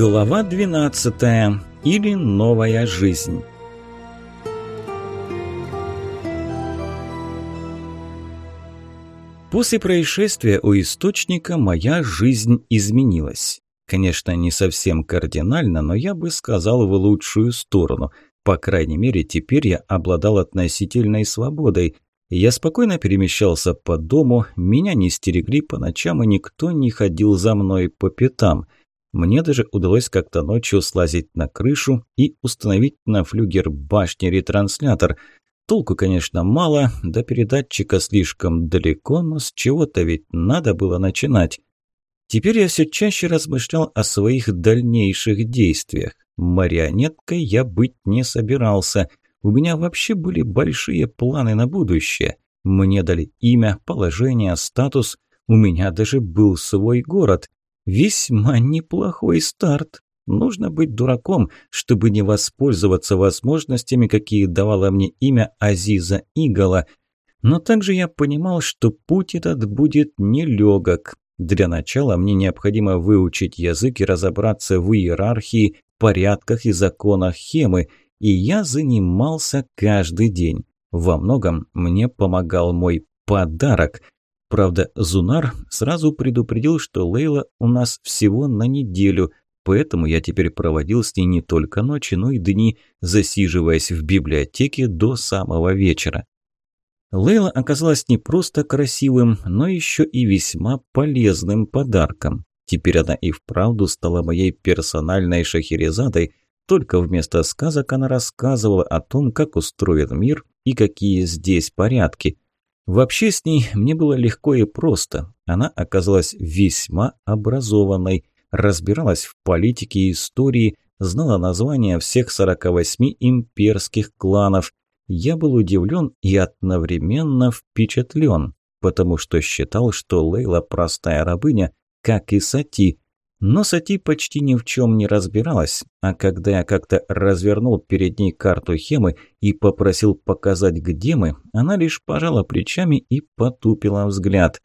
Глава 12. Или новая жизнь. После происшествия у источника моя жизнь изменилась. Конечно, не совсем кардинально, но я бы сказал в лучшую сторону. По крайней мере, теперь я обладал относительной свободой. Я спокойно перемещался по дому, меня не стерегли по ночам, и никто не ходил за мной по пятам – мне даже удалось как-то ночью слазить на крышу и установить на флюгер башни ретранслятор. Толку, конечно, мало, до передатчика слишком далеко, но с чего-то ведь надо было начинать. Теперь я все чаще размышлял о своих дальнейших действиях. Марионеткой я быть не собирался. У меня вообще были большие планы на будущее. Мне дали имя, положение, статус. У меня даже был свой город. Весьма неплохой старт. Нужно быть дураком, чтобы не воспользоваться возможностями, какие давало мне имя Азиза Игала. Но также я понимал, что путь этот будет нелегок. Для начала мне необходимо выучить язык и разобраться в иерархии, порядках и законах Хемы, и я занимался каждый день. Во многом мне помогал мой подарок – Правда, Зунар сразу предупредил, что Лейла у нас всего на неделю, поэтому я теперь проводил с ней не только ночи, но и дни, засиживаясь в библиотеке до самого вечера. Лейла оказалась не просто красивым, но еще и весьма полезным подарком. Теперь она и вправду стала моей персональной шахерезадой, только вместо сказок она рассказывала о том, как устроен мир и какие здесь порядки – Вообще с ней мне было легко и просто. Она оказалась весьма образованной, разбиралась в политике и истории, знала названия всех 48 имперских кланов. Я был удивлен и одновременно впечатлен, потому что считал, что Лейла простая рабыня, как и Сати, но Сати почти ни в чем не разбиралась, а когда я как-то развернул перед ней карту Хемы и попросил показать, где мы, она лишь пожала плечами и потупила взгляд.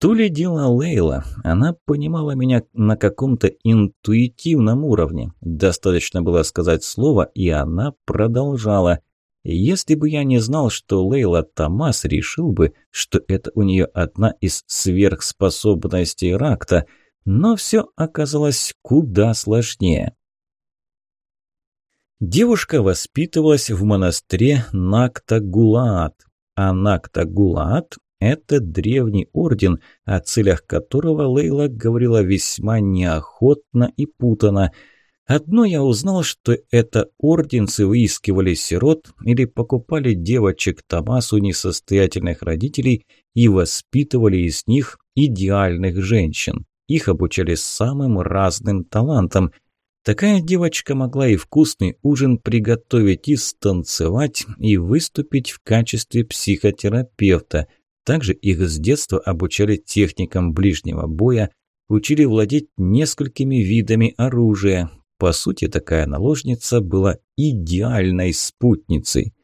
То ли дело Лейла, она понимала меня на каком-то интуитивном уровне. Достаточно было сказать слово, и она продолжала. Если бы я не знал, что Лейла Томас решил бы, что это у нее одна из сверхспособностей Ракта – но все оказалось куда сложнее. Девушка воспитывалась в монастыре Накта-Гулаат, а Накта-Гулаат – это древний орден, о целях которого Лейла говорила весьма неохотно и путано. Одно я узнал, что это орденцы выискивали сирот или покупали девочек Томасу несостоятельных родителей и воспитывали из них идеальных женщин. Их обучали самым разным талантам. Такая девочка могла и вкусный ужин приготовить, и станцевать, и выступить в качестве психотерапевта. Также их с детства обучали техникам ближнего боя, учили владеть несколькими видами оружия. По сути, такая наложница была идеальной спутницей.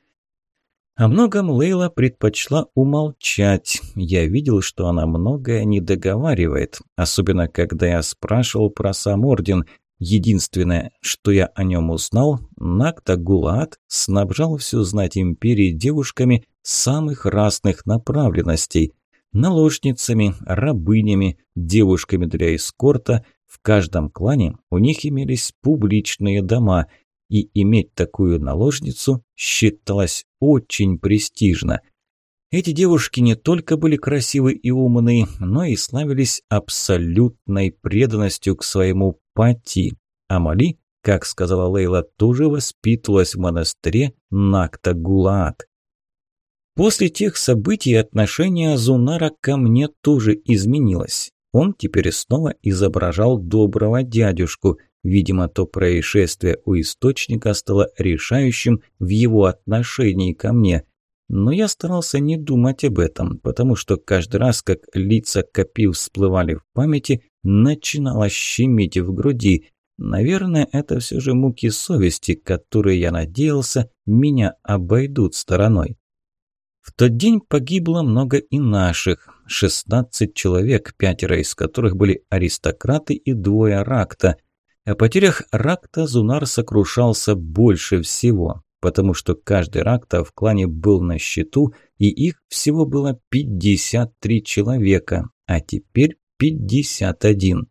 О многом Лейла предпочла умолчать. Я видел, что она многое не договаривает, особенно когда я спрашивал про сам орден. Единственное, что я о нем узнал, Накта Гулат снабжал всю знать империи девушками самых разных направленностей. Наложницами, рабынями, девушками для эскорта. В каждом клане у них имелись публичные дома – и иметь такую наложницу считалось очень престижно. Эти девушки не только были красивы и умны, но и славились абсолютной преданностью к своему пати. Амали, как сказала Лейла, тоже воспитывалась в монастыре Накта-Гулаат. После тех событий отношение Зунара ко мне тоже изменилось. Он теперь снова изображал доброго дядюшку – Видимо, то происшествие у источника стало решающим в его отношении ко мне. Но я старался не думать об этом, потому что каждый раз, как лица Копи всплывали в памяти, начинало щемить в груди. Наверное, это все же муки совести, которые, я надеялся, меня обойдут стороной. В тот день погибло много и наших. 16 человек, пятеро из которых были аристократы и двое ракта – О потерях Ракта Зунар сокрушался больше всего, потому что каждый Ракта в клане был на счету, и их всего было 53 человека, а теперь 51.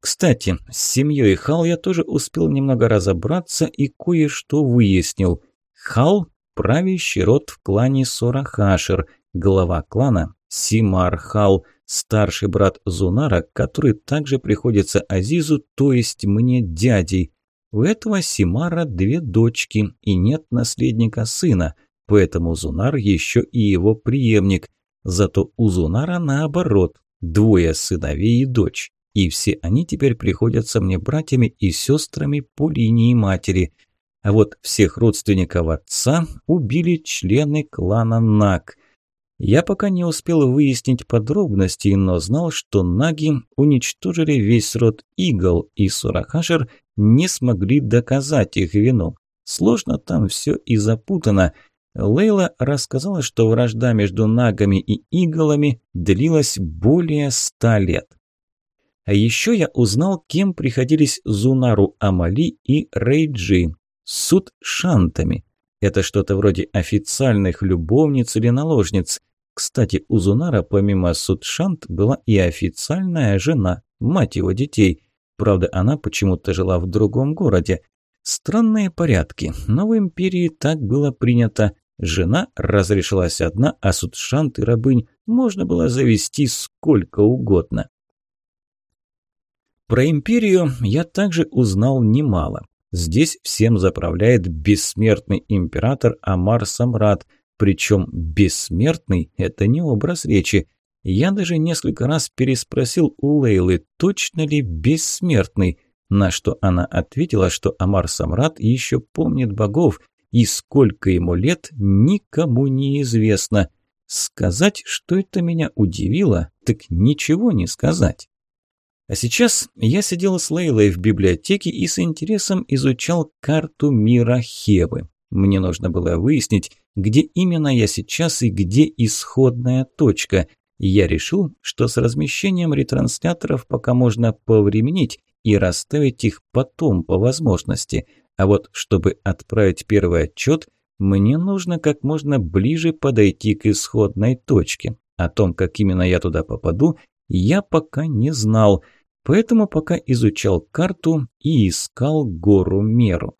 Кстати, с семьей Хал я тоже успел немного разобраться и кое-что выяснил. Хал – правящий род в клане Сорахашер, глава клана Симар Хал, старший брат Зунара, который также приходится Азизу, то есть мне дядей. У этого Симара две дочки и нет наследника сына, поэтому Зунар еще и его преемник. Зато у Зунара наоборот, двое сыновей и дочь. И все они теперь приходятся мне братьями и сестрами по линии матери. А вот всех родственников отца убили члены клана Наг – я пока не успел выяснить подробности, но знал, что наги уничтожили весь род игл, и Сурахашер не смогли доказать их вину. Сложно там все и запутано. Лейла рассказала, что вражда между нагами и иголами длилась более ста лет. А еще я узнал, кем приходились Зунару Амали и Рейджи – суд шантами. Это что-то вроде официальных любовниц или наложниц – кстати, у Зунара помимо Судшант была и официальная жена, мать его детей. Правда, она почему-то жила в другом городе. Странные порядки, но в империи так было принято. Жена разрешилась одна, а Судшант и рабынь можно было завести сколько угодно. Про империю я также узнал немало. Здесь всем заправляет бессмертный император Амар Самрат – причем бессмертный – это не образ речи. Я даже несколько раз переспросил у Лейлы, точно ли бессмертный, на что она ответила, что Амар Самрат еще помнит богов, и сколько ему лет, никому не известно. Сказать, что это меня удивило, так ничего не сказать. А сейчас я сидел с Лейлой в библиотеке и с интересом изучал карту мира Хебы. Мне нужно было выяснить, где именно я сейчас и где исходная точка. Я решил, что с размещением ретрансляторов пока можно повременить и расставить их потом по возможности. А вот чтобы отправить первый отчет, мне нужно как можно ближе подойти к исходной точке. О том, как именно я туда попаду, я пока не знал, поэтому пока изучал карту и искал гору Меру.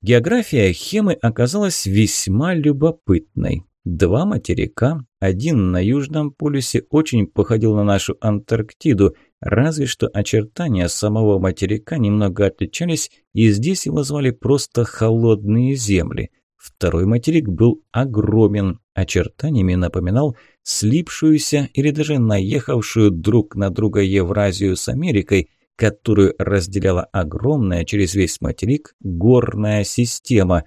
География Хемы оказалась весьма любопытной. Два материка, один на Южном полюсе очень походил на нашу Антарктиду, разве что очертания самого материка немного отличались, и здесь его звали просто «холодные земли». Второй материк был огромен, очертаниями напоминал слипшуюся или даже наехавшую друг на друга Евразию с Америкой – которую разделяла огромная через весь материк горная система.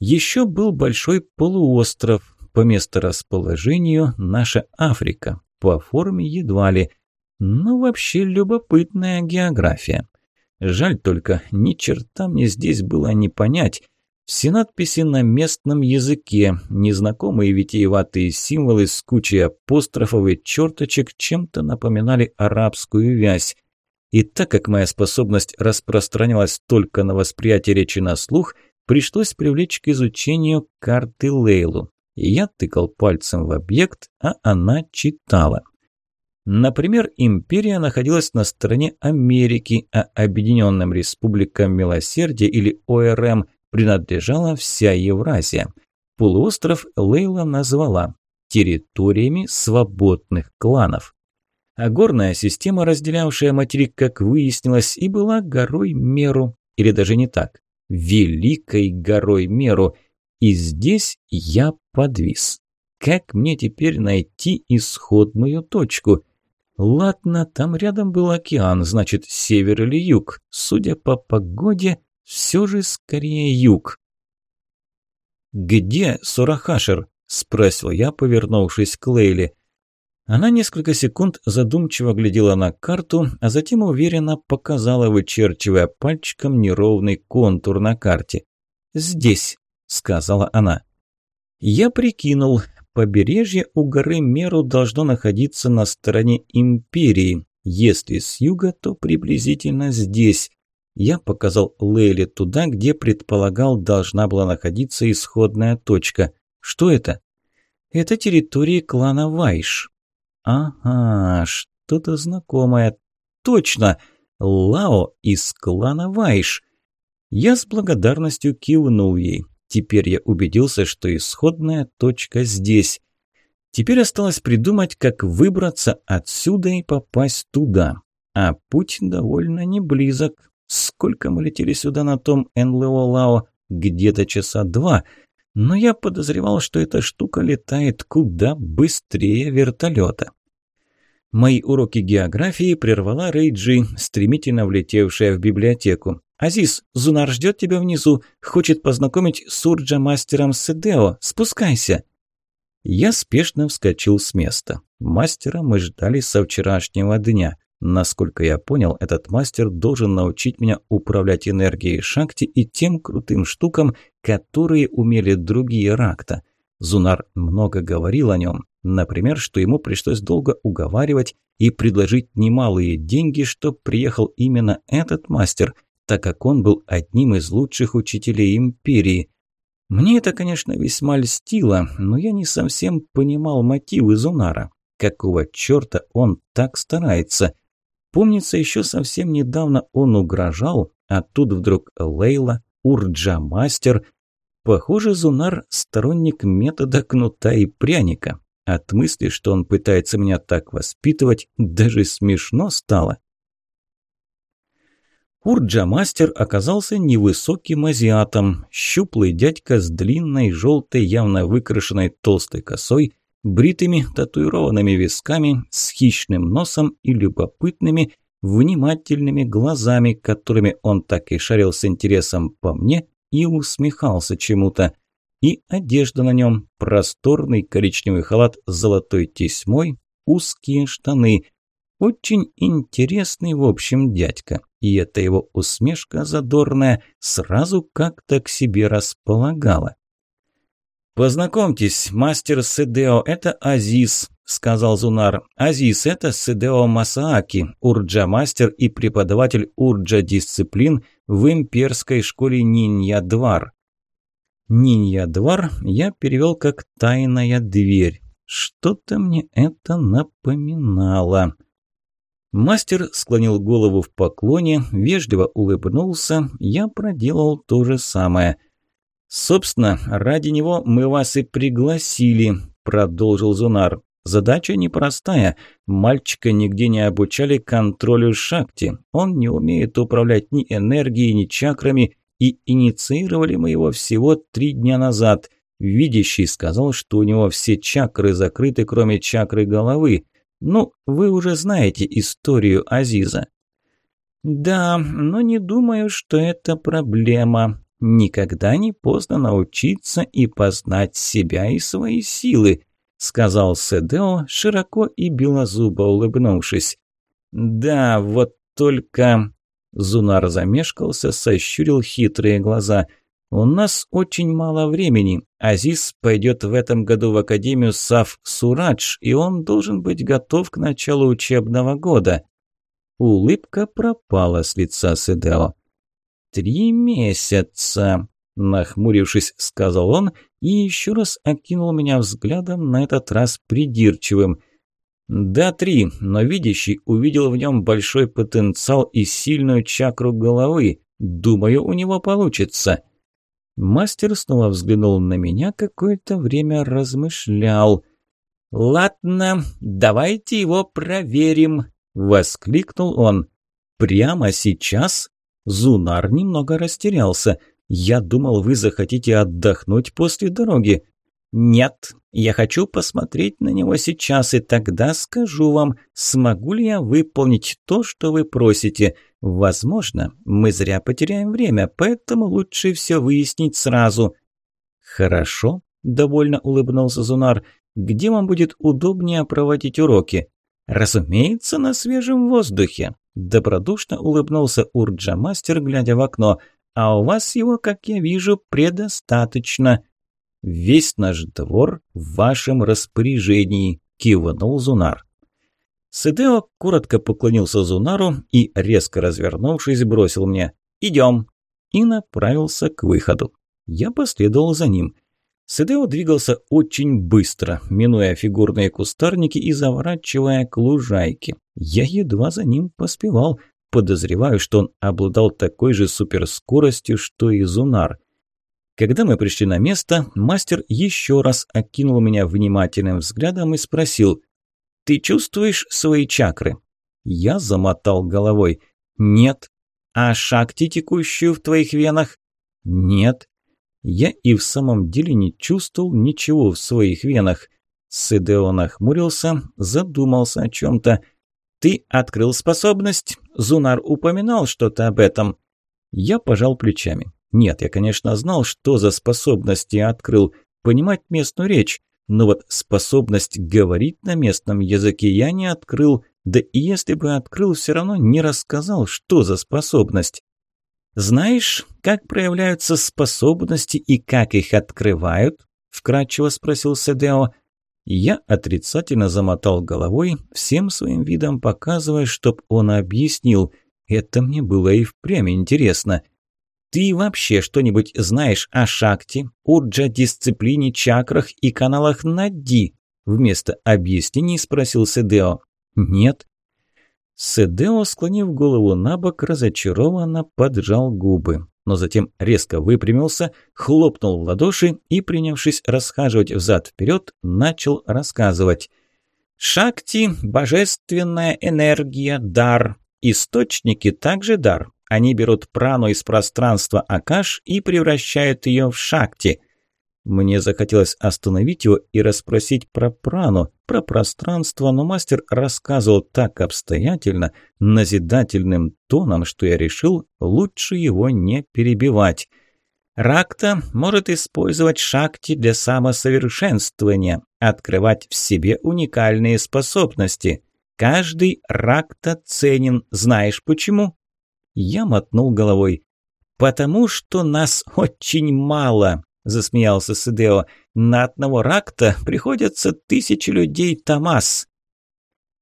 Еще был большой полуостров, по месторасположению наша Африка, по форме едва ли. Но вообще любопытная география. Жаль только, ни черта мне здесь было не понять. Все надписи на местном языке, незнакомые витиеватые символы с кучей апострофов и черточек чем-то напоминали арабскую вязь. И так как моя способность распространялась только на восприятие речи на слух, пришлось привлечь к изучению карты Лейлу. Я тыкал пальцем в объект, а она читала. Например, империя находилась на стороне Америки, а Объединенным Республикам Милосердия или ОРМ принадлежала вся Евразия. Полуостров Лейла назвала территориями свободных кланов а горная система, разделявшая материк, как выяснилось, и была горой Меру, или даже не так, великой горой Меру. И здесь я подвис. Как мне теперь найти исходную точку? Ладно, там рядом был океан, значит, север или юг. Судя по погоде, все же скорее юг. «Где Сурахашер?» – спросил я, повернувшись к Лейле. Она несколько секунд задумчиво глядела на карту, а затем уверенно показала, вычерчивая пальчиком неровный контур на карте. «Здесь», – сказала она. Я прикинул, побережье у горы Меру должно находиться на стороне Империи. Если с юга, то приблизительно здесь. Я показал Лейле туда, где предполагал должна была находиться исходная точка. Что это? Это территория клана Вайш. Ага, что-то знакомое. Точно! Лао из клана Вайш. Я с благодарностью кивнул ей. Теперь я убедился, что исходная точка здесь. Теперь осталось придумать, как выбраться отсюда и попасть туда. А путь довольно не близок. Сколько мы летели сюда на том НЛО-Лао? Где-то часа два. Но я подозревал, что эта штука летает куда быстрее вертолета. Мои уроки географии прервала Рейджи, стремительно влетевшая в библиотеку. «Азиз, Зунар ждет тебя внизу, хочет познакомить с Урджа-мастером Седео. Спускайся!» Я спешно вскочил с места. Мастера мы ждали со вчерашнего дня. Насколько я понял, этот мастер должен научить меня управлять энергией Шакти и тем крутым штукам, которые умели другие Ракта. Зунар много говорил о нем. Например, что ему пришлось долго уговаривать и предложить немалые деньги, чтоб приехал именно этот мастер, так как он был одним из лучших учителей империи. Мне это, конечно, весьма льстило, но я не совсем понимал мотивы Зунара. Какого черта он так старается? Помнится, еще совсем недавно он угрожал, а тут вдруг Лейла, Урджа-мастер. Похоже, Зунар – сторонник метода кнута и пряника. От мысли, что он пытается меня так воспитывать, даже смешно стало. Урджа-мастер оказался невысоким азиатом, щуплый дядька с длинной, желтой, явно выкрашенной толстой косой, бритыми татуированными висками, с хищным носом и любопытными, внимательными глазами, которыми он так и шарил с интересом по мне и усмехался чему-то. И одежда на нем, просторный коричневый халат с золотой тесьмой, узкие штаны – очень интересный, в общем, дядька. И эта его усмешка задорная сразу как-то к себе располагала. «Познакомьтесь, мастер Седео, это Азиз», – сказал Зунар. «Азиз – это Седео Масааки, урджа-мастер и преподаватель урджа-дисциплин в имперской школе Нинья-Двар». «Нинья-Двар» я перевел как «тайная дверь». Что-то мне это напоминало. Мастер склонил голову в поклоне, вежливо улыбнулся, я проделал то же самое. «Собственно, ради него мы вас и пригласили», – продолжил Зунар. «Задача непростая. Мальчика нигде не обучали контролю шахти. Он не умеет управлять ни энергией, ни чакрами, и инициировали мы его всего три дня назад. Видящий сказал, что у него все чакры закрыты, кроме чакры головы». Ну, вы уже знаете историю Азиза. Да, но не думаю, что это проблема. Никогда не поздно научиться и познать себя и свои силы, сказал Седео, широко и белозубо улыбнувшись. Да, вот только... Зунар замешкался, сощурил хитрые глаза – «У нас очень мало времени. Азиз пойдет в этом году в Академию Сав Сурадж, и он должен быть готов к началу учебного года». Улыбка пропала с лица Седео. «Три месяца», – нахмурившись, сказал он и еще раз окинул меня взглядом, на этот раз придирчивым. «Да, три, но видящий увидел в нем большой потенциал и сильную чакру головы. Думаю, у него получится». Мастер снова взглянул на меня, какое-то время размышлял. «Ладно, давайте его проверим», – воскликнул он. «Прямо сейчас?» Зунар немного растерялся. «Я думал, вы захотите отдохнуть после дороги». «Нет, я хочу посмотреть на него сейчас, и тогда скажу вам, смогу ли я выполнить то, что вы просите. Возможно, мы зря потеряем время, поэтому лучше все выяснить сразу». «Хорошо», – довольно улыбнулся Зунар. «Где вам будет удобнее проводить уроки?» «Разумеется, на свежем воздухе», – добродушно улыбнулся Урджа-мастер, глядя в окно. «А у вас его, как я вижу, предостаточно». «Весь наш двор в вашем распоряжении», – кивнул Зунар. Сидео коротко поклонился Зунару и, резко развернувшись, бросил мне «Идем!» и направился к выходу. Я последовал за ним. Сидео двигался очень быстро, минуя фигурные кустарники и заворачивая к лужайке. Я едва за ним поспевал. Подозреваю, что он обладал такой же суперскоростью, что и Зунар. Когда мы пришли на место, мастер еще раз окинул меня внимательным взглядом и спросил «Ты чувствуешь свои чакры?» Я замотал головой «Нет». «А шакти, текущую в твоих венах?» «Нет». Я и в самом деле не чувствовал ничего в своих венах. Сидео нахмурился, задумался о чем-то. «Ты открыл способность? Зунар упоминал что-то об этом?» Я пожал плечами. Нет, я, конечно, знал, что за способности я открыл, понимать местную речь, но вот способность говорить на местном языке я не открыл, да и если бы открыл, все равно не рассказал, что за способность. «Знаешь, как проявляются способности и как их открывают?» – вкратчиво спросил Седео. Я отрицательно замотал головой, всем своим видом показывая, чтоб он объяснил. Это мне было и впрямь интересно. «Ты вообще что-нибудь знаешь о шакте, урджа, дисциплине, чакрах и каналах Нади?» Вместо объяснений спросил Седео. «Нет». Седео, склонив голову на бок, разочарованно поджал губы но затем резко выпрямился, хлопнул в ладоши и, принявшись расхаживать взад-вперед, начал рассказывать. «Шакти – божественная энергия, дар. Источники также дар. Они берут прану из пространства Акаш и превращают ее в шакти. Мне захотелось остановить его и расспросить про прану, про пространство, но мастер рассказывал так обстоятельно, назидательным тоном, что я решил лучше его не перебивать. Ракта может использовать шакти для самосовершенствования, открывать в себе уникальные способности. Каждый ракта ценен, знаешь почему? Я мотнул головой. «Потому что нас очень мало», засмеялся Сидео. «На одного ракта приходится тысячи людей Томас».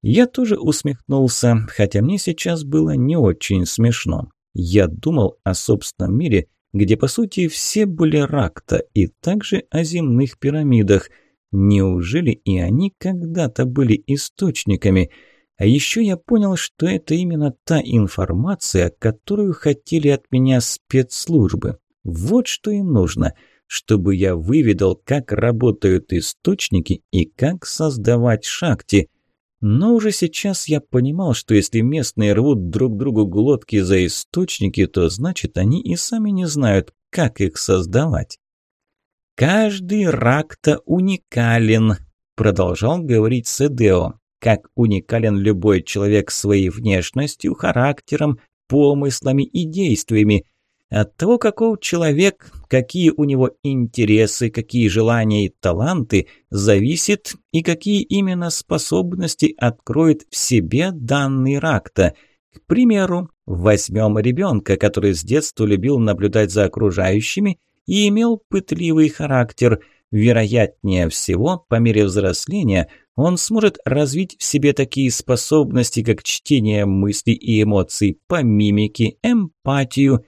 Я тоже усмехнулся, хотя мне сейчас было не очень смешно. Я думал о собственном мире, где, по сути, все были ракта, и также о земных пирамидах. Неужели и они когда-то были источниками? А еще я понял, что это именно та информация, которую хотели от меня спецслужбы. Вот что им нужно – чтобы я выведал, как работают источники и как создавать шахти. Но уже сейчас я понимал, что если местные рвут друг другу глотки за источники, то значит они и сами не знают, как их создавать. «Каждый ракта уникален», – продолжал говорить Седео. «Как уникален любой человек своей внешностью, характером, помыслами и действиями – от того, каков человек, какие у него интересы, какие желания и таланты, зависит и какие именно способности откроет в себе данный ракта. К примеру, возьмем ребенка, который с детства любил наблюдать за окружающими и имел пытливый характер. Вероятнее всего, по мере взросления, он сможет развить в себе такие способности, как чтение мыслей и эмоций по мимике, эмпатию,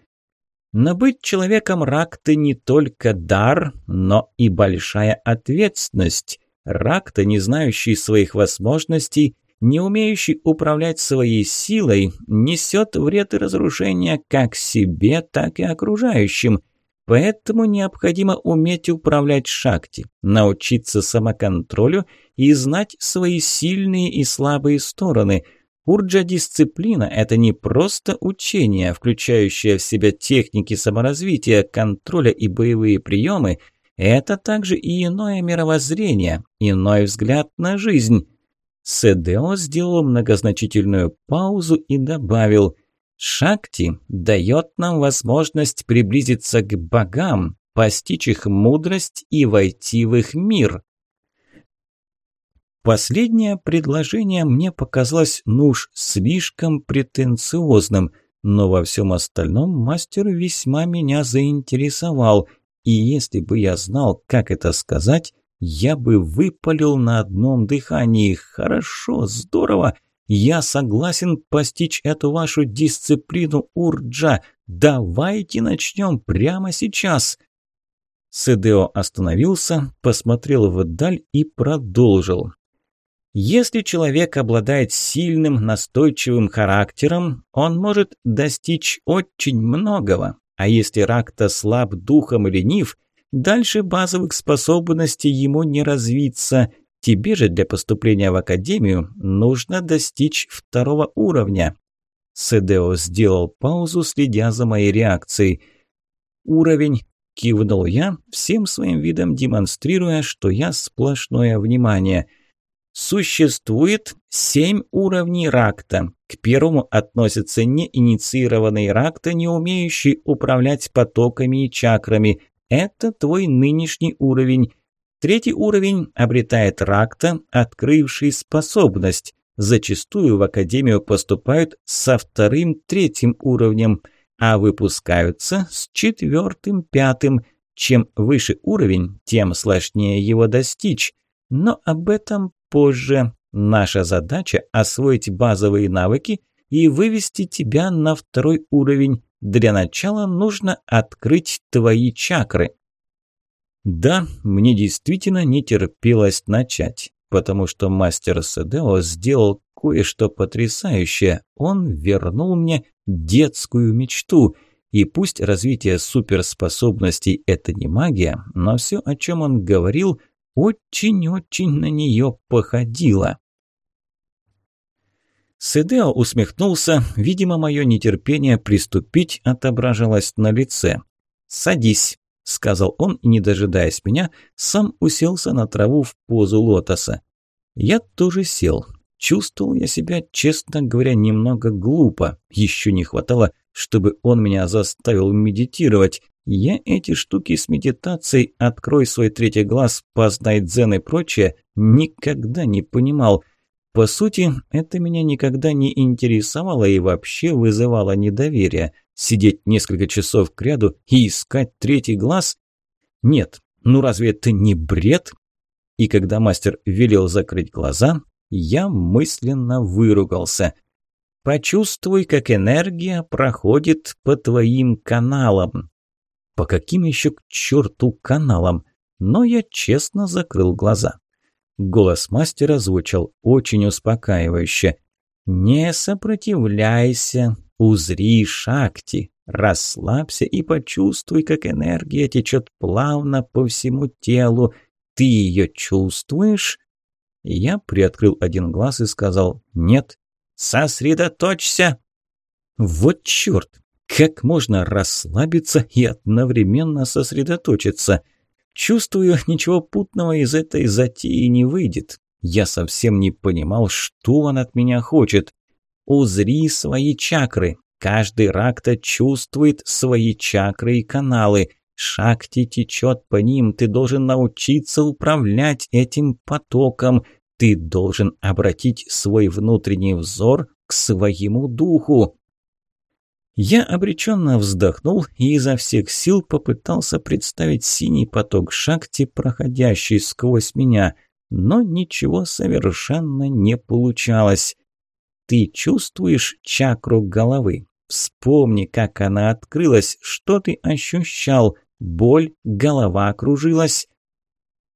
но быть человеком рак-то не только дар, но и большая ответственность. Рак-то, не знающий своих возможностей, не умеющий управлять своей силой, несет вред и разрушение как себе, так и окружающим. Поэтому необходимо уметь управлять шакти, научиться самоконтролю и знать свои сильные и слабые стороны – Урджа-дисциплина – это не просто учение, включающее в себя техники саморазвития, контроля и боевые приемы, это также и иное мировоззрение, иной взгляд на жизнь. Седео сделал многозначительную паузу и добавил «Шакти дает нам возможность приблизиться к богам, постичь их мудрость и войти в их мир». Последнее предложение мне показалось, ну уж, слишком претенциозным, но во всем остальном мастер весьма меня заинтересовал, и если бы я знал, как это сказать, я бы выпалил на одном дыхании. Хорошо, здорово, Я согласен постичь эту вашу дисциплину, Урджа. Давайте начнем прямо сейчас. Седео остановился, посмотрел вдаль и продолжил. Если человек обладает сильным, настойчивым характером, он может достичь очень многого. А если рак-то слаб духом и ленив, дальше базовых способностей ему не развиться. Тебе же для поступления в академию нужно достичь второго уровня. Седео сделал паузу, следя за моей реакцией. «Уровень», – кивнул я, всем своим видом демонстрируя, что я сплошное внимание – Существует семь уровней ракта. К первому относятся неинициированные ракта, не умеющие управлять потоками и чакрами. Это твой нынешний уровень. Третий уровень обретает ракта, открывший способность. Зачастую в академию поступают со вторым-третьим уровнем, а выпускаются с четвертым-пятым. Чем выше уровень, тем сложнее его достичь. Но об этом позже. Наша задача – освоить базовые навыки и вывести тебя на второй уровень. Для начала нужно открыть твои чакры. Да, мне действительно не терпелось начать, потому что мастер Седео сделал кое-что потрясающее. Он вернул мне детскую мечту. И пусть развитие суперспособностей – это не магия, но все, о чем он говорил, очень-очень на нее походила. Седео усмехнулся, видимо, мое нетерпение приступить отображалось на лице. «Садись», – сказал он, и, не дожидаясь меня, сам уселся на траву в позу лотоса. Я тоже сел. Чувствовал я себя, честно говоря, немного глупо. Еще не хватало, чтобы он меня заставил медитировать. Я эти штуки с медитацией «Открой свой третий глаз», «Познай дзен» и прочее никогда не понимал. По сути, это меня никогда не интересовало и вообще вызывало недоверие. Сидеть несколько часов кряду и искать третий глаз? Нет, ну разве это не бред? И когда мастер велел закрыть глаза, я мысленно выругался. Почувствуй, как энергия проходит по твоим каналам. По каким еще к черту каналам? Но я честно закрыл глаза. Голос мастера звучал очень успокаивающе. «Не сопротивляйся, узри шакти, расслабься и почувствуй, как энергия течет плавно по всему телу. Ты ее чувствуешь?» Я приоткрыл один глаз и сказал «Нет». «Сосредоточься!» «Вот черт! Как можно расслабиться и одновременно сосредоточиться? Чувствую, ничего путного из этой затеи не выйдет. Я совсем не понимал, что он от меня хочет. Узри свои чакры. Каждый ракта чувствует свои чакры и каналы. Шакти течет по ним. Ты должен научиться управлять этим потоком. Ты должен обратить свой внутренний взор к своему духу. Я обреченно вздохнул и изо всех сил попытался представить синий поток шахти, проходящий сквозь меня, но ничего совершенно не получалось. Ты чувствуешь чакру головы? Вспомни, как она открылась, что ты ощущал. Боль, голова кружилась.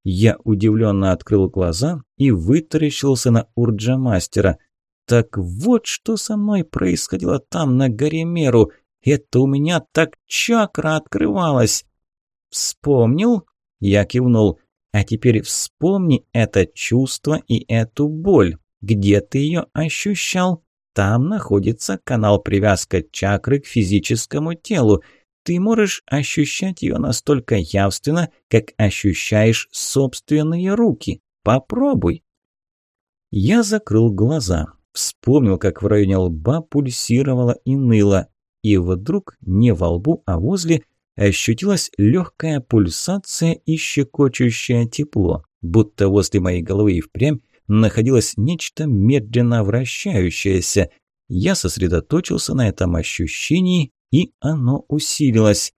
Я удивленно открыл глаза и вытаращился на Урджа-мастера – так вот, что со мной происходило там, на горе Меру. Это у меня так чакра открывалась. Вспомнил? Я кивнул. А теперь вспомни это чувство и эту боль. Где ты ее ощущал? Там находится канал привязка чакры к физическому телу. Ты можешь ощущать ее настолько явственно, как ощущаешь собственные руки. Попробуй. Я закрыл глаза. Вспомнил, как в районе лба пульсировало и ныло. И вдруг не во лбу, а возле ощутилась легкая пульсация и щекочущее тепло, будто возле моей головы и впрямь находилось нечто медленно вращающееся. Я сосредоточился на этом ощущении, и оно усилилось.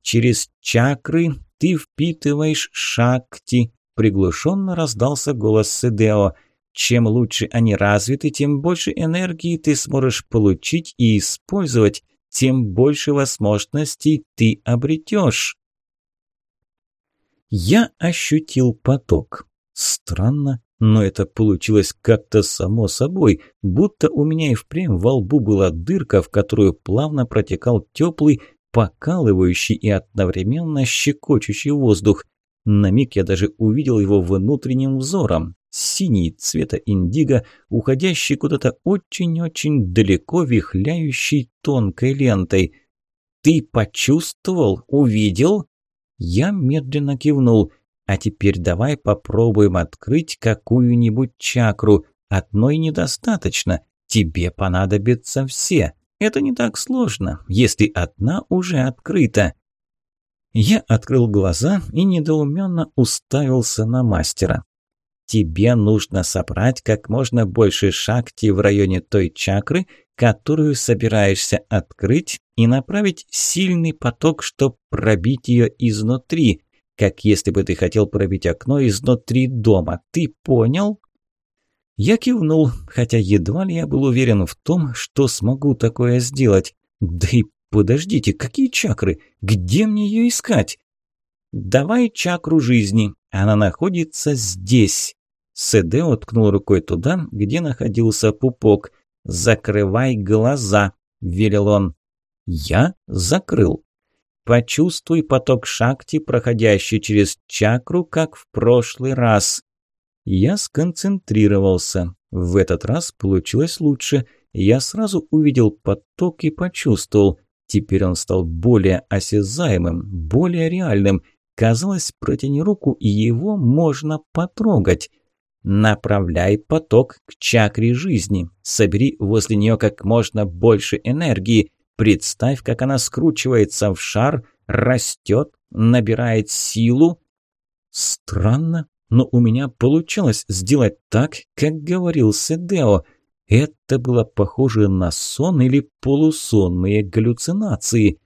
«Через чакры ты впитываешь шакти», – приглушенно раздался голос Седео – Чем лучше они развиты, тем больше энергии ты сможешь получить и использовать, тем больше возможностей ты обретешь. Я ощутил поток. Странно, но это получилось как-то само собой, будто у меня и впрямь во лбу была дырка, в которую плавно протекал теплый, покалывающий и одновременно щекочущий воздух. На миг я даже увидел его внутренним взором. Синий цвета индиго, уходящий куда-то очень-очень далеко, вихляющий тонкой лентой. «Ты почувствовал? Увидел?» Я медленно кивнул. «А теперь давай попробуем открыть какую-нибудь чакру. Одной недостаточно. Тебе понадобятся все. Это не так сложно, если одна уже открыта». Я открыл глаза и недоуменно уставился на мастера. Тебе нужно собрать как можно больше шакти в районе той чакры, которую собираешься открыть, и направить сильный поток, чтобы пробить ее изнутри, как если бы ты хотел пробить окно изнутри дома. Ты понял? Я кивнул, хотя едва ли я был уверен в том, что смогу такое сделать. Да и подождите, какие чакры? Где мне ее искать? Давай чакру жизни. Она находится здесь. Седе уткнул рукой туда, где находился пупок. «Закрывай глаза», – велел он. Я закрыл. Почувствуй поток шакти, проходящий через чакру, как в прошлый раз. Я сконцентрировался. В этот раз получилось лучше. Я сразу увидел поток и почувствовал. Теперь он стал более осязаемым, более реальным. Казалось, протяни руку, и его можно потрогать. Направляй поток к чакре жизни. Собери возле нее как можно больше энергии. Представь, как она скручивается в шар, растет, набирает силу. Странно, но у меня получилось сделать так, как говорил Седео. Это было похоже на сон или полусонные галлюцинации.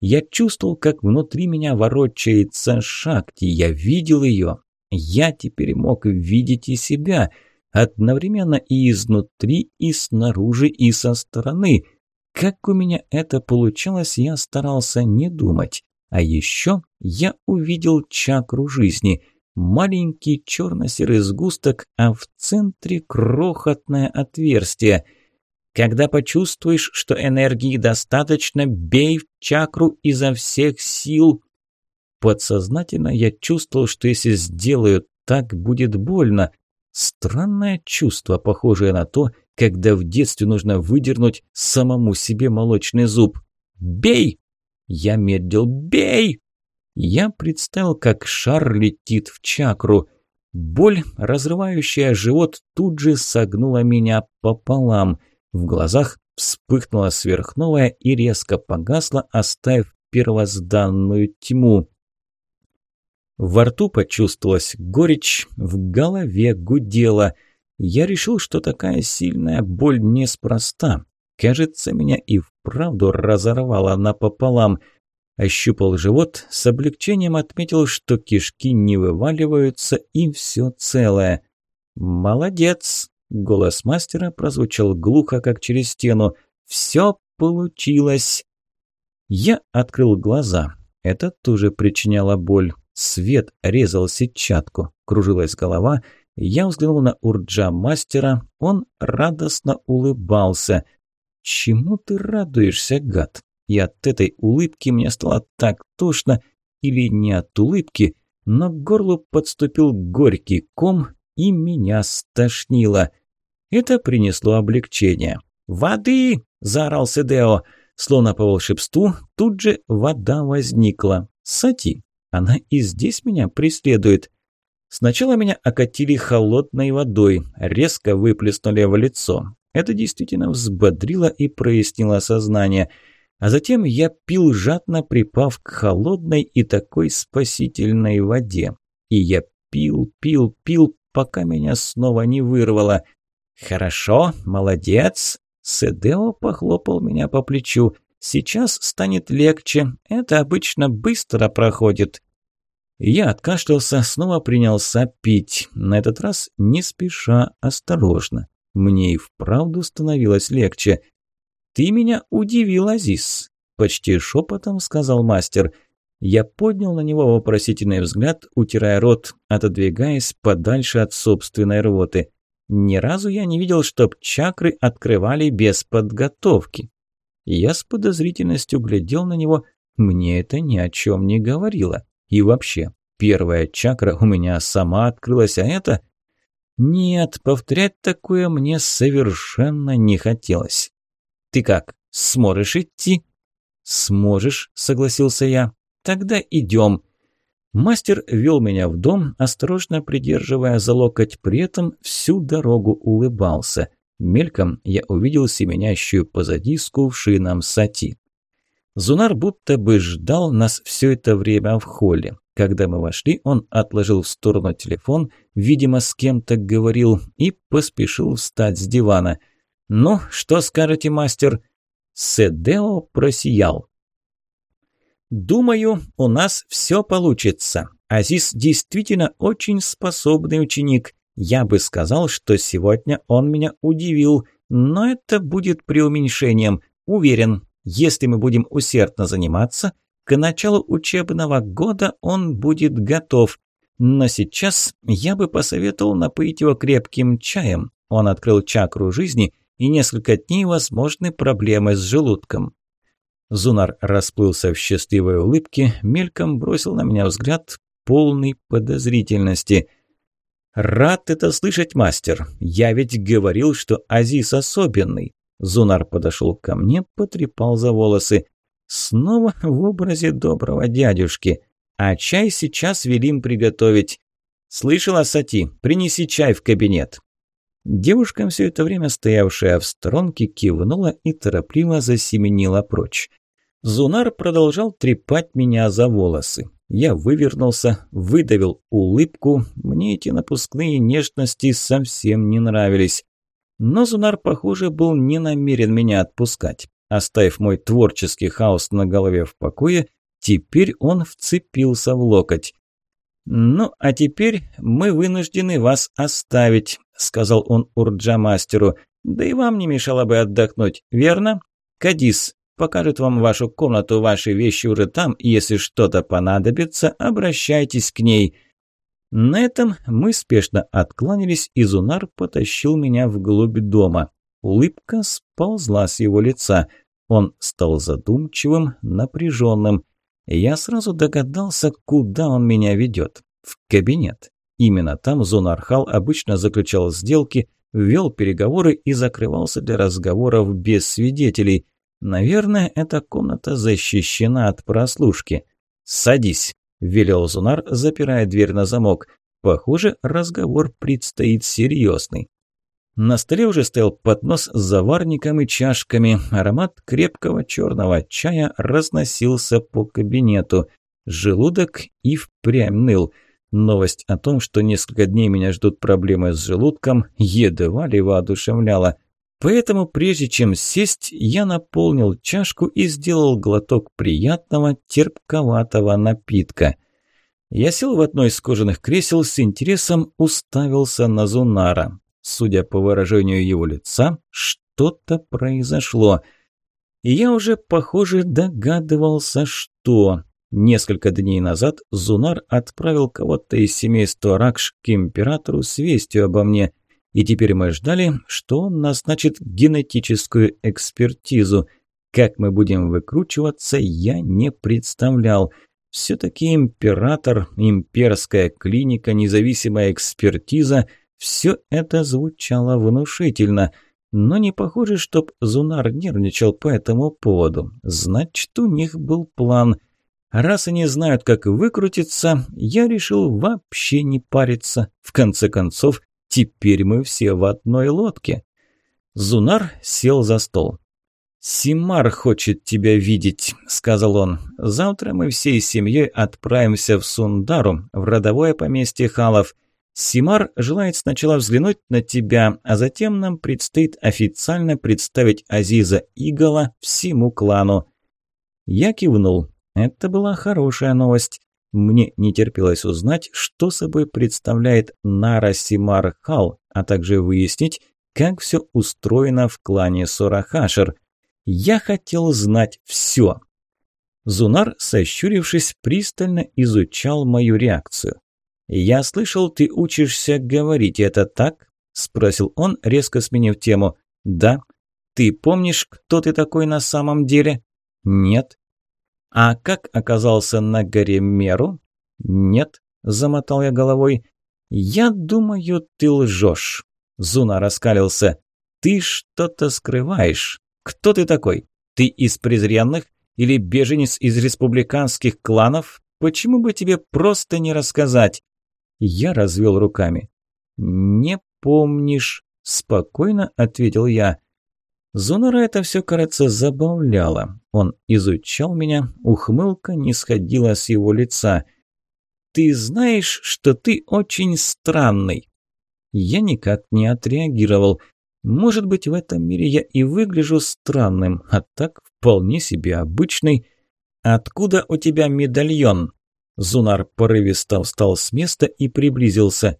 Я чувствовал, как внутри меня ворочается Шакти. Я видел ее, я теперь мог видеть и себя, одновременно и изнутри, и снаружи, и со стороны. Как у меня это получалось, я старался не думать. А еще я увидел чакру жизни. Маленький черно-серый сгусток, а в центре крохотное отверстие. Когда почувствуешь, что энергии достаточно, бей в чакру изо всех сил. Подсознательно я чувствовал, что если сделаю так, будет больно. Странное чувство, похожее на то, когда в детстве нужно выдернуть самому себе молочный зуб. «Бей!» Я медлил. «Бей!» Я представил, как шар летит в чакру. Боль, разрывающая живот, тут же согнула меня пополам. В глазах вспыхнула сверхновая и резко погасла, оставив первозданную тьму. Во рту почувствовалась горечь, в голове гудело. Я решил, что такая сильная боль неспроста. Кажется, меня и вправду разорвало напополам. Ощупал живот, с облегчением отметил, что кишки не вываливаются и все целое. «Молодец!» – голос мастера прозвучал глухо, как через стену. «Все получилось!» Я открыл глаза. Это тоже причиняло боль. Свет резал сетчатку, кружилась голова. Я взглянул на Урджа-мастера, он радостно улыбался. «Чему ты радуешься, гад?» И от этой улыбки мне стало так тошно, или не от улыбки, но к горлу подступил горький ком, и меня стошнило. Это принесло облегчение. «Воды!» – заорал Седео. Словно по волшебству, тут же вода возникла. Сати. Она и здесь меня преследует. Сначала меня окатили холодной водой, резко выплеснули в лицо. Это действительно взбодрило и прояснило сознание. А затем я пил жадно, припав к холодной и такой спасительной воде. И я пил, пил, пил, пока меня снова не вырвало. «Хорошо, молодец!» Седео похлопал меня по плечу. Сейчас станет легче. Это обычно быстро проходит. Я откашлялся, снова принялся пить. На этот раз не спеша, осторожно. Мне и вправду становилось легче. «Ты меня удивил, Азиз», – почти шепотом сказал мастер. Я поднял на него вопросительный взгляд, утирая рот, отодвигаясь подальше от собственной рвоты. Ни разу я не видел, чтоб чакры открывали без подготовки. Я с подозрительностью глядел на него, мне это ни о чем не говорило. И вообще, первая чакра у меня сама открылась, а это... Нет, повторять такое мне совершенно не хотелось. «Ты как, сможешь идти?» «Сможешь», — согласился я. «Тогда идем». Мастер вел меня в дом, осторожно придерживая за локоть, при этом всю дорогу улыбался. Мельком я увидел семенящую позади с кувшином сати. Зунар будто бы ждал нас все это время в холле. Когда мы вошли, он отложил в сторону телефон, видимо, с кем-то говорил, и поспешил встать с дивана. «Ну, что скажете, мастер?» Седео просиял. «Думаю, у нас все получится. Азиз действительно очень способный ученик. Я бы сказал, что сегодня он меня удивил, но это будет преуменьшением. Уверен, если мы будем усердно заниматься, к началу учебного года он будет готов. Но сейчас я бы посоветовал напоить его крепким чаем. Он открыл чакру жизни, и несколько дней возможны проблемы с желудком. Зунар расплылся в счастливой улыбке, мельком бросил на меня взгляд, полный подозрительности. «Рад это слышать, мастер. Я ведь говорил, что Азиз особенный». Зунар подошел ко мне, потрепал за волосы. Снова в образе доброго дядюшки. А чай сейчас велим приготовить. «Слышала, Сати? Принеси чай в кабинет». Девушка, все это время стоявшая в сторонке, кивнула и торопливо засеменила прочь. Зунар продолжал трепать меня за волосы. Я вывернулся, выдавил улыбку. Мне эти напускные нежности совсем не нравились. Но Зунар, похоже, был не намерен меня отпускать. Оставив мой творческий хаос на голове в покое, теперь он вцепился в локоть. «Ну, а теперь мы вынуждены вас оставить», – сказал он Урджа-мастеру. «Да и вам не мешало бы отдохнуть, верно? Кадис, покажет вам вашу комнату, ваши вещи уже там, и если что-то понадобится, обращайтесь к ней». На этом мы спешно откланялись, и Зунар потащил меня вглубь дома. Улыбка сползла с его лица. Он стал задумчивым, напряженным. Я сразу догадался, куда он меня ведет. В кабинет. Именно там Зунархал обычно заключал сделки, вел переговоры и закрывался для разговоров без свидетелей. Наверное, эта комната защищена от прослушки. «Садись», – велел Зунар, запирая дверь на замок. Похоже, разговор предстоит серьезный. На столе уже стоял поднос с заварником и чашками. Аромат крепкого черного чая разносился по кабинету. Желудок и впрямь ныл. Новость о том, что несколько дней меня ждут проблемы с желудком, едва ли воодушевляла. Поэтому, прежде чем сесть, я наполнил чашку и сделал глоток приятного, терпковатого напитка. Я сел в одно из кожаных кресел с интересом уставился на Зунара. Судя по выражению его лица, что-то произошло. И я уже, похоже, догадывался, что... Несколько дней назад Зунар отправил кого-то из семейства Ракш к императору с вестью обо мне – и теперь мы ждали, что он назначит генетическую экспертизу. Как мы будем выкручиваться, я не представлял. Все-таки император, имперская клиника, независимая экспертиза – все это звучало внушительно. Но не похоже, чтоб Зунар нервничал по этому поводу. Значит, у них был план. Раз они знают, как выкрутиться, я решил вообще не париться. В конце концов, Теперь мы все в одной лодке. Зунар сел за стол. «Симар хочет тебя видеть», – сказал он. «Завтра мы всей семьей отправимся в Сундару, в родовое поместье Халов. Симар желает сначала взглянуть на тебя, а затем нам предстоит официально представить Азиза Игала всему клану». Я кивнул. Это была хорошая новость. Мне не терпелось узнать, что собой представляет Нара Симар Хал, а также выяснить, как все устроено в клане Сорахашер. Я хотел знать все. Зунар, сощурившись, пристально изучал мою реакцию. «Я слышал, ты учишься говорить, это так?» – спросил он, резко сменив тему. «Да». «Ты помнишь, кто ты такой на самом деле?» «Нет». «А как оказался на горе Меру?» «Нет», – замотал я головой. «Я думаю, ты лжешь». Зуна раскалился. «Ты что-то скрываешь. Кто ты такой? Ты из презренных или беженец из республиканских кланов? Почему бы тебе просто не рассказать?» Я развел руками. «Не помнишь?» – спокойно ответил я. Зунара это все, кажется, забавляло. Он изучал меня, ухмылка не сходила с его лица. «Ты знаешь, что ты очень странный?» Я никак не отреагировал. Может быть, в этом мире я и выгляжу странным, а так вполне себе обычный. «Откуда у тебя медальон?» Зунар порывисто встал с места и приблизился.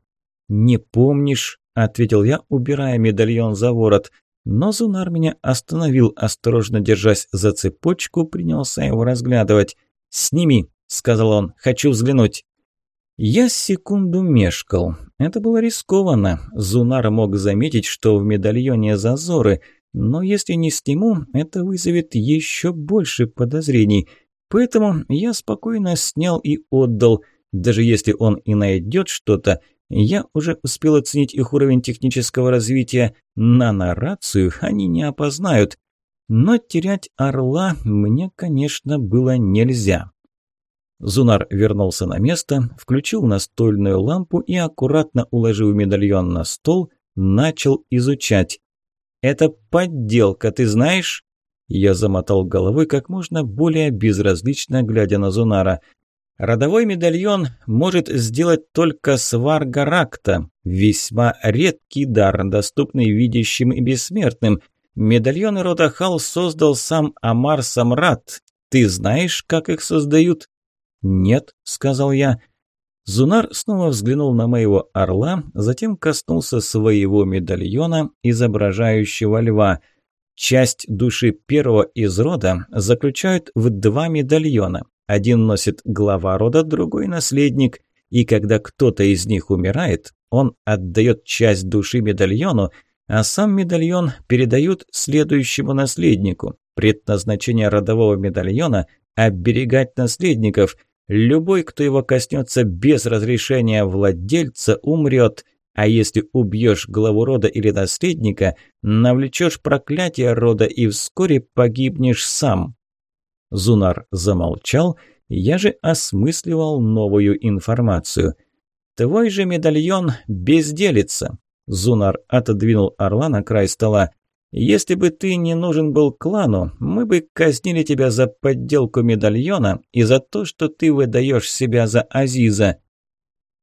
«Не помнишь?» – ответил я, убирая медальон за ворот. Но Зунар меня остановил, осторожно держась за цепочку, принялся его разглядывать. «Сними!» – сказал он. «Хочу взглянуть!» Я секунду мешкал. Это было рискованно. Зунар мог заметить, что в медальоне зазоры, но если не сниму, это вызовет еще больше подозрений. Поэтому я спокойно снял и отдал. Даже если он и найдет что-то, я уже успел оценить их уровень технического развития. Нанорацию они не опознают. Но терять орла мне, конечно, было нельзя. Зунар вернулся на место, включил настольную лампу и, аккуратно уложив медальон на стол, начал изучать. «Это подделка, ты знаешь?» Я замотал головой как можно более безразлично, глядя на Зунара. «Родовой медальон может сделать только сварга ракта, весьма редкий дар, доступный видящим и бессмертным. Медальоны рода Хал создал сам Амар Самрат. Ты знаешь, как их создают?» «Нет», – сказал я. Зунар снова взглянул на моего орла, затем коснулся своего медальона, изображающего льва. Часть души первого из рода заключают в два медальона. Один носит глава рода, другой – наследник. И когда кто-то из них умирает, он отдает часть души медальону, а сам медальон передают следующему наследнику. Предназначение родового медальона – оберегать наследников – Любой, кто его коснется без разрешения владельца, умрет. А если убьешь главу рода или наследника, навлечешь проклятие рода и вскоре погибнешь сам. Зунар замолчал, я же осмысливал новую информацию. «Твой же медальон безделится!» Зунар отодвинул орла на край стола. Если бы ты не нужен был клану, мы бы казнили тебя за подделку медальона и за то, что ты выдаешь себя за Азиза».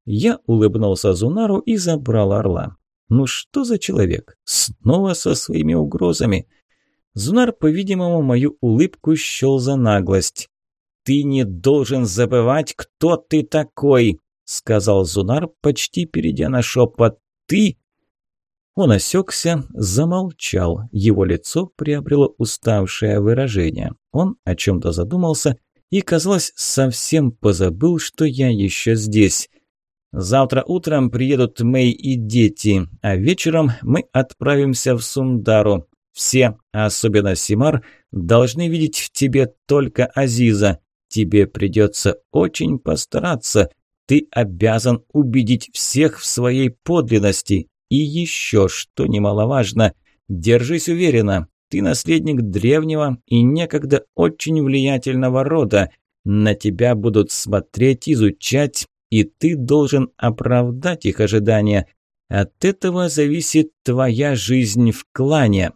Я улыбнулся Зунару и забрал орла. «Ну что за человек? Снова со своими угрозами?» Зунар, по-видимому, мою улыбку счел за наглость. «Ты не должен забывать, кто ты такой!» – сказал Зунар, почти перейдя на шепот. «Ты он осекся, замолчал, его лицо приобрело уставшее выражение. Он о чем-то задумался и, казалось, совсем позабыл, что я еще здесь. «Завтра утром приедут Мэй и дети, а вечером мы отправимся в Сундару. Все, особенно Симар, должны видеть в тебе только Азиза. Тебе придется очень постараться. Ты обязан убедить всех в своей подлинности, и еще, что немаловажно, держись уверенно. Ты наследник древнего и некогда очень влиятельного рода. На тебя будут смотреть, изучать, и ты должен оправдать их ожидания. От этого зависит твоя жизнь в клане.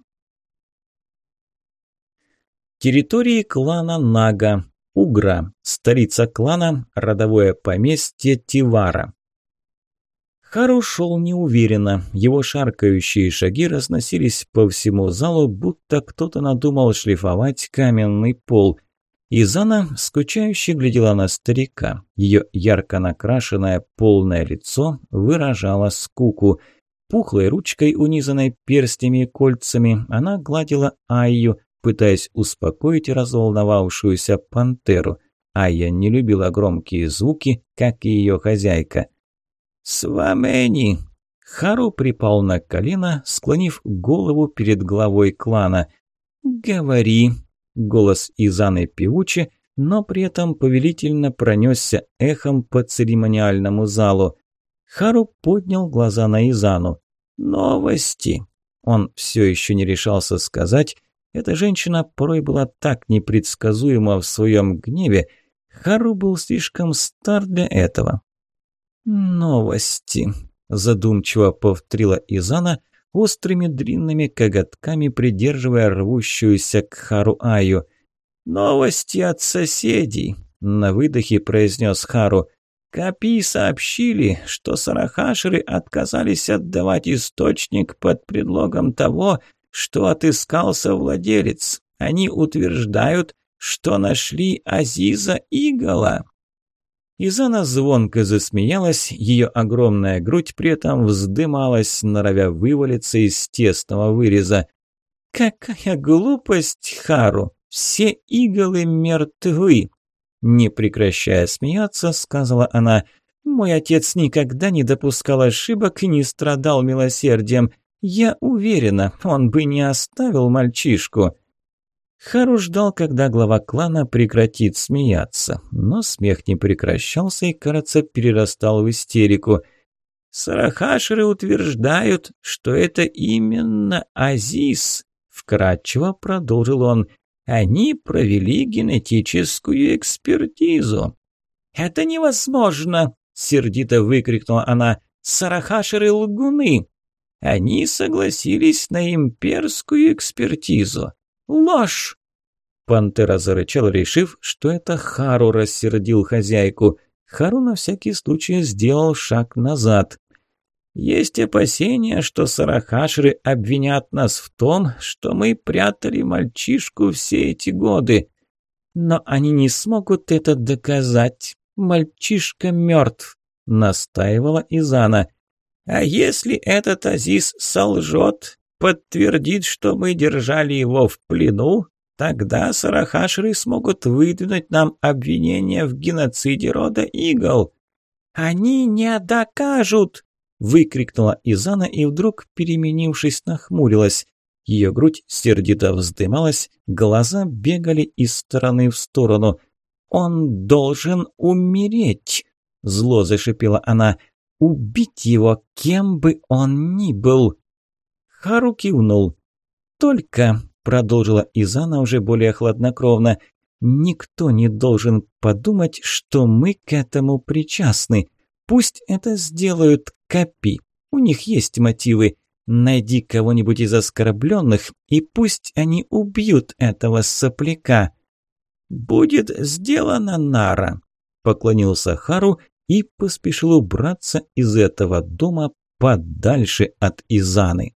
Территории клана Нага. Угра. Столица клана. Родовое поместье Тивара. Хару шел неуверенно, его шаркающие шаги разносились по всему залу, будто кто-то надумал шлифовать каменный пол. Изана скучающе глядела на старика. Ее ярко накрашенное полное лицо выражало скуку. Пухлой ручкой, унизанной перстнями и кольцами, она гладила Айю, пытаясь успокоить разволновавшуюся пантеру. Айя не любила громкие звуки, как и ее хозяйка. «Свамени!» Хару припал на колено, склонив голову перед главой клана. «Говори!» Голос Изаны певуче, но при этом повелительно пронесся эхом по церемониальному залу. Хару поднял глаза на Изану. «Новости!» Он все еще не решался сказать. Эта женщина порой была так непредсказуема в своем гневе. Хару был слишком стар для этого. «Новости!» – задумчиво повторила Изана – острыми длинными коготками придерживая рвущуюся к Хару Аю. «Новости от соседей», – на выдохе произнес Хару. «Капи сообщили, что сарахашеры отказались отдавать источник под предлогом того, что отыскался владелец. Они утверждают, что нашли Азиза Игала». Изана звонко засмеялась, ее огромная грудь при этом вздымалась, норовя вывалиться из тесного выреза. «Какая глупость, Хару! Все иголы мертвы!» Не прекращая смеяться, сказала она, «Мой отец никогда не допускал ошибок и не страдал милосердием. Я уверена, он бы не оставил мальчишку». Хару ждал, когда глава клана прекратит смеяться, но смех не прекращался и, кажется, перерастал в истерику. «Сарахашеры утверждают, что это именно Азиз», – вкратчиво продолжил он. «Они провели генетическую экспертизу». «Это невозможно!» – сердито выкрикнула она. «Сарахашеры лгуны!» Они согласились на имперскую экспертизу. Ложь!» Пантера зарычал, решив, что это Хару рассердил хозяйку. Хару на всякий случай сделал шаг назад. «Есть опасения, что сарахашры обвинят нас в том, что мы прятали мальчишку все эти годы. Но они не смогут это доказать. Мальчишка мертв», – настаивала Изана. «А если этот Азиз солжет, подтвердит, что мы держали его в плену, тогда сарахашры смогут выдвинуть нам обвинение в геноциде рода игл. Они не докажут, выкрикнула Изана и вдруг, переменившись, нахмурилась. Ее грудь сердито вздымалась, глаза бегали из стороны в сторону. «Он должен умереть!» – зло зашипела она. «Убить его, кем бы он ни был!» Хару кивнул. «Только», – продолжила Изана уже более хладнокровно, – «никто не должен подумать, что мы к этому причастны. Пусть это сделают Капи. У них есть мотивы. Найди кого-нибудь из оскорбленных, и пусть они убьют этого сопляка». «Будет сделано, Нара», – поклонился Хару и поспешил убраться из этого дома подальше от Изаны.